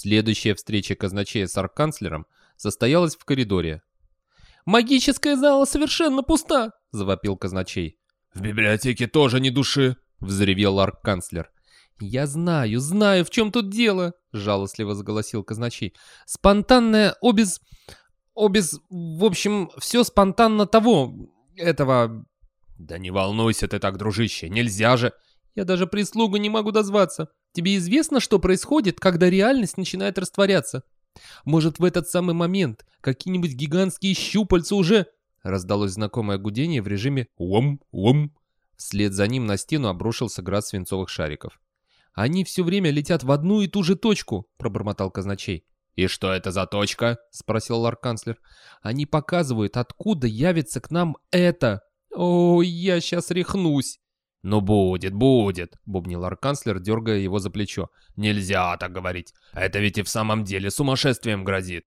Следующая встреча казначея с арканцлером состоялась в коридоре. «Магическая зала совершенно пуста!» — завопил казначей. «В библиотеке тоже ни души!» — взревел арканцлер. «Я знаю, знаю, в чем тут дело!» — жалостливо заголосил казначей. «Спонтанное обез... обез... в общем, все спонтанно того... этого...» «Да не волнуйся ты так, дружище, нельзя же!» «Я даже прислугу не могу дозваться. Тебе известно, что происходит, когда реальность начинает растворяться? Может, в этот самый момент какие-нибудь гигантские щупальца уже...» Раздалось знакомое гудение в режиме «Уом-уом». Вслед за ним на стену обрушился град свинцовых шариков. «Они все время летят в одну и ту же точку», — пробормотал казначей. «И что это за точка?» — спросил ларканцлер. «Они показывают, откуда явится к нам это. О, я сейчас рехнусь!» «Ну будет, будет», — бубнил арканцлер, дергая его за плечо. «Нельзя так говорить. Это ведь и в самом деле сумасшествием грозит».